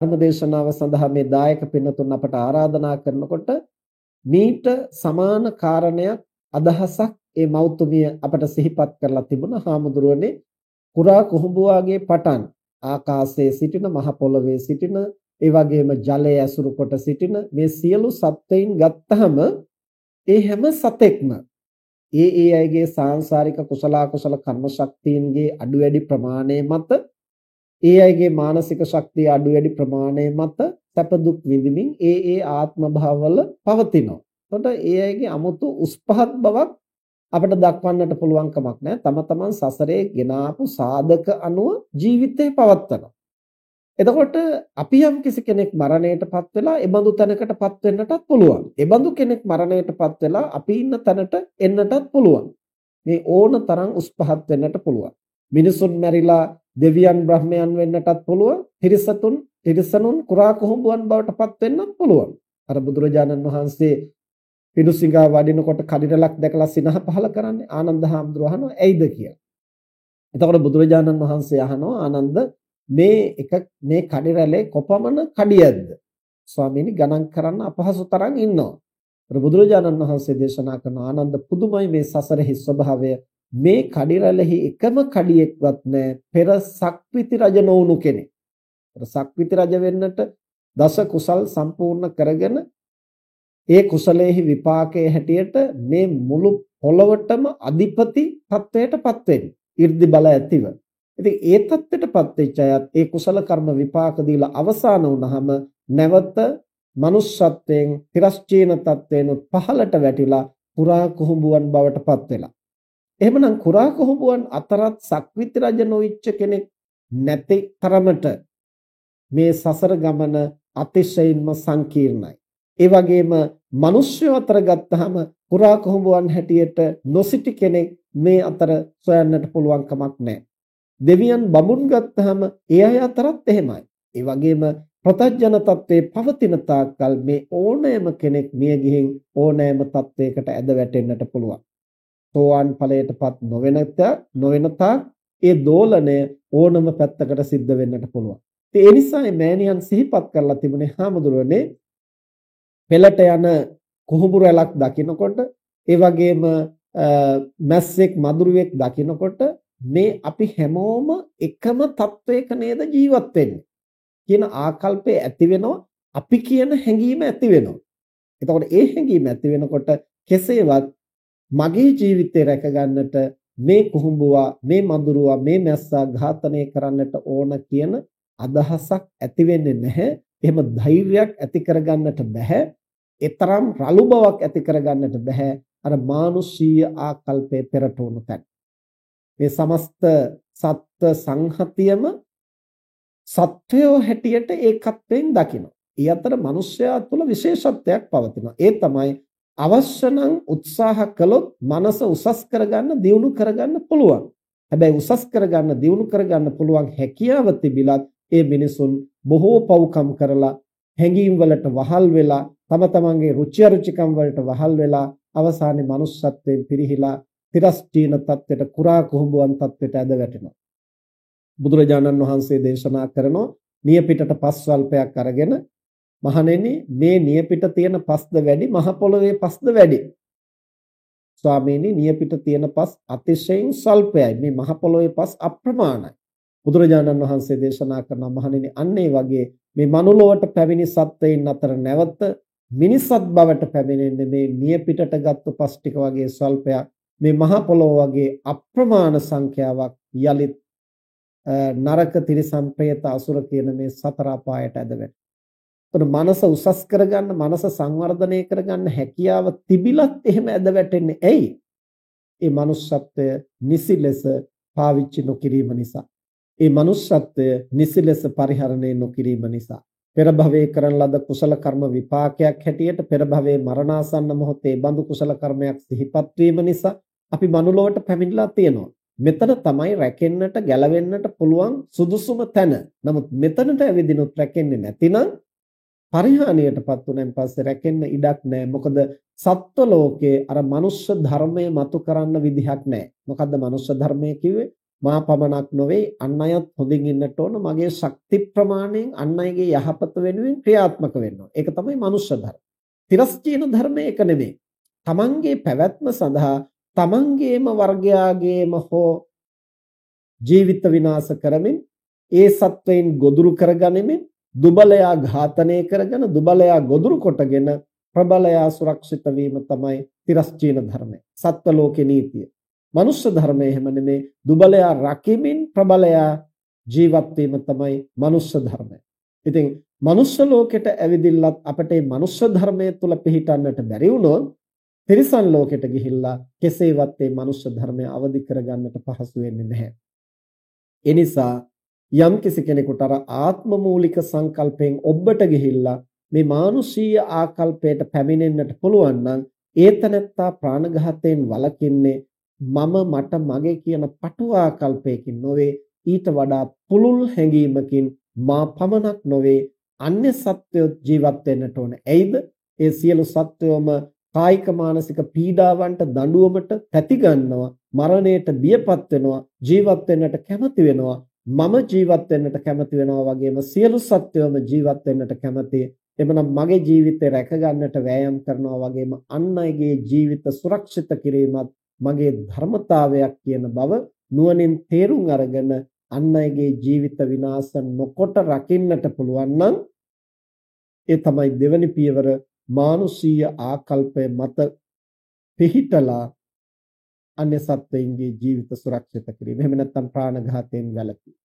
ධර්මදේශනාව සඳහා මේ දායක පින්නතුන් අපට ආරාධනා කරනකොට මීට සමාන කාරණයක් අදහසක් ඒ මෞතුමිය අපට සිහිපත් කරලා තිබුණා හාමුදුරුවනේ. කුරා කුහුඹුවාගේ පටන් ආකාශයේ සිටින මහ පොළවේ සිටින ඒ වගේම ජලය ඇසුරු කොට සිටින මේ සියලු සත්ත්වයින් ගත්තහම ඒ හැම සතෙක්ම ඒ ඒ අයගේ සාංශාරික කුසල කුසල කර්ම ශක්තියින්ගේ අඩු වැඩි ප්‍රමාණය මත ඒ අයගේ මානසික ශක්තිය අඩු වැඩි ප්‍රමාණය මත සැප දුක් විඳින්මින් ඒ ඒ ආත්ම භාවවල පවතිනවා. එතකොට ඒ අයගේ 아무තු උස් පහත් බවක් අපිට දක්වන්නට පුළුවන් කමක් නැහැ. තම තමන් සසරේ ගෙනාපු සාධක අනුව ජීවිතේ පවත්වනවා. එතකොට අපි යම් කිසි කෙනෙක් මරණයටපත් වෙලා ඒ බඳු තැනකටපත් වෙන්නටත් පුළුවන්. ඒ බඳු කෙනෙක් මරණයටපත් වෙලා අපි ඉන්න තැනට එන්නටත් පුළුවන්. මේ ඕන තරම් උස් පහත් වෙන්නට පුළුවන්. මිනිසුන් මැරිලා දෙවියන් බ්‍රහ්මයන් වෙන්නටත් පුළුවන්. තිරිසතුන් තිරිසනුන් කුරා කුහුඹුවන් බවට පත් වෙන්නත් පුළුවන්. අර බුදුරජාණන් වහන්සේ පිඬුසිඟා වඩිනකොට කඩිරලක් දැකලා සිනහ පහල කරන්නේ ආනන්ද හාමුදුරුවෝ අහනවා ඇයිද කියලා. එතකොට බුදුරජාණන් වහන්සේ අහනවා ආනන්ද මේ එක මේ කඩිරලේ කොපමණ කඩියක්ද? ස්වාමීනි ගණන් කරන්න අපහසු තරම් ඉන්නවා. බුදුරජාණන් වහන්සේ දේශනා කරන ආනන්ද පුදුමයි මේ සසරෙහි ස්වභාවය මේ කඩිරැළෙහි එකම කඩියෙක්වත් නැහැ පෙර සක්විති රජ නොවුණු කෙනෙක්. පෙර සක්විති රජ වෙන්නට දස කුසල් සම්පූර්ණ කරගෙන ඒ කුසලයේහි විපාකයේ හැටියට මේ මුළු පොළවටම අධිපති තත්වයටපත් වෙන්නේ. 이르දි බල ඇතිව. ඉතින් ඒ தත්ත්වයටපත් වෙච්ච අයත් ඒ කුසල කර්ම විපාක දීලා අවසන් වුණාම නැවත manussත්වයෙන් තිරස්චීන තත්වයෙන් පහළට වැටිලා පුරා කුහුඹුවන් බවටපත් වෙලා එහෙමනම් කුරා කුහුඹුවන් අතරත් සක්විති රජ නොවිච්ච කෙනෙක් නැති තරමට මේ සසර ගමන අතිශයින්ම සංකීර්ණයි. ඒ වගේම මිනිස්සු අතර ගත්තාම කුරා කුහුඹුවන් හැටියට නොසිටි කෙනෙක් මේ අතර සොයන්නට පුළුවන් කමක් නැහැ. දෙවියන් බඹුන් ගත්තාම ඒ අය අතරත් එහෙමයි. ඒ වගේම ප්‍රතඥ තත්වයේ පවතින තාක්කල් මේ ඕනෑම කෙනෙක් මිය ගිහින් ඕනෑම තත්වයකට ඇද වැටෙන්නට පුළුවන්. සෝවාන් ඵලයටපත් නොවෙනත නොවෙනතා ඒ දෝලණය ඕනම පැත්තකට සිද්ධ වෙන්නට පුළුවන්. ඒ නිසා මේ මෑණියන් සිහිපත් කරලා තිබුණේ හාමුදුරනේ පෙළට යන කුහුඹු රැලක් දකිනකොට ඒ වගේම මැස්සෙක් මදුරුවෙක් දකිනකොට මේ අපි හැමෝම එකම තත්වයක නේද ජීවත් වෙන්නේ කියන ආකල්පය ඇති වෙනවා අපි කියන හැඟීම ඇති වෙනවා එතකොට ඒ හැඟීම ඇති වෙනකොට කෙසේවත් මගේ ජීවිතේ රැක ගන්නට මේ කුහුඹුවා මේ මදුරුවා මේ මැස්සා ඝාතනය කරන්නට ඕන කියන අදහසක් ඇති වෙන්නේ නැහැ එහෙම ධෛර්යයක් ඇති කරගන්නට බෑ ඒතරම් රළු බවක් ඇති කරගන්නට බෑ අර මානුෂීය ආකල්පයේ පෙරට වුණු තැන. මේ සමස්ත සත්ත්ව සංහතියම සත්වයෝ හැටියට ඒකත්වයෙන් දකිනවා. ඊ අතර මිනිස්යා තුළ විශේෂත්වයක් පවතිනවා. ඒ තමයි අවශ්‍ය නම් උත්සාහ කළොත් මනස උසස් කරගන්න, දියුණු කරගන්න පුළුවන්. හැබැයි උසස් කරගන්න, දියුණු කරගන්න පුළුවන් හැකියාව තිබිලත් ඒ මිනිසුන් බොහෝ පව්කම් කරලා හැඟීම් වලට වහල් වෙලා තම තමන්ගේ රුචි අරුචිකම් වලට වහල් වෙලා අවසානයේ manussත්වයෙන් පිරිහිලා තිරස්චීන තත්ත්වයට කුරා කුහුඹුවන් තත්ත්වයට ඇද වැටෙනවා. බුදුරජාණන් වහන්සේ දේශනා කරනෝ නියපිටට පස් වල්පයක් අරගෙන මහණෙනි මේ නියපිට තියෙන පස්ද වැඩි මහ පොළවේ පස්ද වැඩි. ස්වාමීනි නියපිට තියෙන පස් අතිශයින් සල්පයයි. මේ මහ පොළවේ පස් අප්‍රමාණයි. බුදුරජාණන් වහන්සේ දේශනා කරන මහණෙනි අන්න ඒ වගේ මේ මනුලොවට පැමිණි සත්වයින් අතර නැවත මිනිසත් බවට පැමිණෙන්නේ මේ නියපිටට ගත්තු පස් ටික වගේ ස්වල්පයක් මේ මහ පොළොව වගේ අප්‍රමාණ සංඛ්‍යාවක් යලිත් නරක තිරිසන් പ്രേත අසුර කියන මේ සතර අපායට ඇදවෙන. එතකොට මනස උසස් කරගන්න මනස සංවර්ධනය කරගන්න හැකියාව තිබිලත් එහෙම ඇද වැටෙන්නේ ඇයි? ඒ manussත්වය නිසි ලෙස පාවිච්චි නොකිරීම නිසා. ඒ manussත්වය නිසි ලෙස පරිහරණය නොකිරීම නිසා. පෙර භවයේ කරන ලද කුසල කර්ම විපාකයක් හැටියට පෙර භවයේ මරණාසන්න මොහොතේ බඳු කුසල කර්මයක් සිහිපත් වීම නිසා අපි මනුලොවට පැමිණලා තියෙනවා. මෙතන තමයි රැකෙන්නට ගැලවෙන්නට පුළුවන් සුදුසුම තැන. නමුත් මෙතනට ඇවිදිනුත් රැකෙන්නේ නැතිනම් පරිහානියටපත් උනෙන් පස්සේ රැකෙන්න ඉඩක් නැහැ. මොකද සත්ව ලෝකයේ අර මනුෂ්‍ය ධර්මය මතු කරන්න විදිහක් නැහැ. මොකද්ද මනුෂ්‍ය ධර්මය කිව්වේ? මා පමණක් නොවේ අන් අයත් හොඳින් ඉන්නට ඕන මගේ ශක්ති ප්‍රමාණයෙන් අන් අයගේ යහපත වෙනුවෙන් ක්‍රියාත්මක වෙන්න ඕන. ඒක තමයි මනුෂ්‍ය ධර්ම. තිරස්චීන ධර්මය ඒක නෙමෙයි. තමන්ගේ පැවැත්ම සඳහා තමන්ගේම වර්ගයාගේම හෝ ජීවිත විනාශ කරමින් ඒ සත්වයින් ගොදුරු කරගනිමින් දුබලයා ඝාතනය කරගෙන දුබලයා ගොදුරු කොටගෙන ප්‍රබලයා සුරක්ෂිත වීම තමයි තිරස්චීන ධර්මය. සත්ව ලෝකේ නීතිය. මනුෂ්‍ය ධර්මය එහෙම නෙමේ දුබලයා රකිමින් ප්‍රබලයා ජීවත් වීම තමයි මනුෂ්‍ය ධර්මය. ඉතින් මනුෂ්‍ය ලෝකෙට ඇවිදිල්ලත් අපිට මේ මනුෂ්‍ය ධර්මයේ තුල පිහිටන්නට බැරි වුණොත් තිරිසන් ලෝකෙට ගිහිල්ලා කෙසේවත් මේ මනුෂ්‍ය ධර්මය අවදි කරගන්නට පහසු වෙන්නේ නැහැ. ඒ නිසා යම් කිසි කෙනෙකුට අර ආත්ම මූලික සංකල්පයෙන් ඔබට ගිහිල්ලා මේ මානුෂීය ආකල්පයට පැමිණෙන්නට පුළුවන් නම් ඒතනත්තා ප්‍රාණඝාතයෙන් වළකින්නේ මම මට මගේ කියන පටු ආකල්පයකින් නොවේ. ඊට වඩා පුළුල් හැඟීමකින් මා පමණක් නොවේ. අන්‍ය සත්වයෝ ජීවත් වෙන්නට ඕන. එයිද ඒ සියලු සත්වයෝම කායික මානසික පීඩාවන්ට දඬුවමට තැති ගන්නවා මරණයට බියපත් වෙනවා ජීවත් වෙන්නට කැමති වෙනවා. මම ජීවත් වෙන්නට කැමති වෙනවා වගේම සියලු සත්වයෝම ජීවත් වෙන්නට කැමතියි එමනම් මගේ ජීවිතය රැක ගන්නට වෑයම් කරනවා වගේම අන් අයගේ ජීවිත සුරක්ෂිත කිරීමත් මගේ ධර්මතාවයක් කියන බව නුවණින් තේරුම් අරගෙන අන් අයගේ ජීවිත විනාශ නොකොට රකින්නට පුළුවන් නම් ඒ තමයි දෙවනි පියවර මානුෂීය ආකල්පය මත පිහිටලා අන්‍ය සත්වයින්ගේ ජීවිත සුරක්ෂිත කිරීම. එහෙම නැත්නම් ප්‍රාණඝාතයෙන් වැළකීම.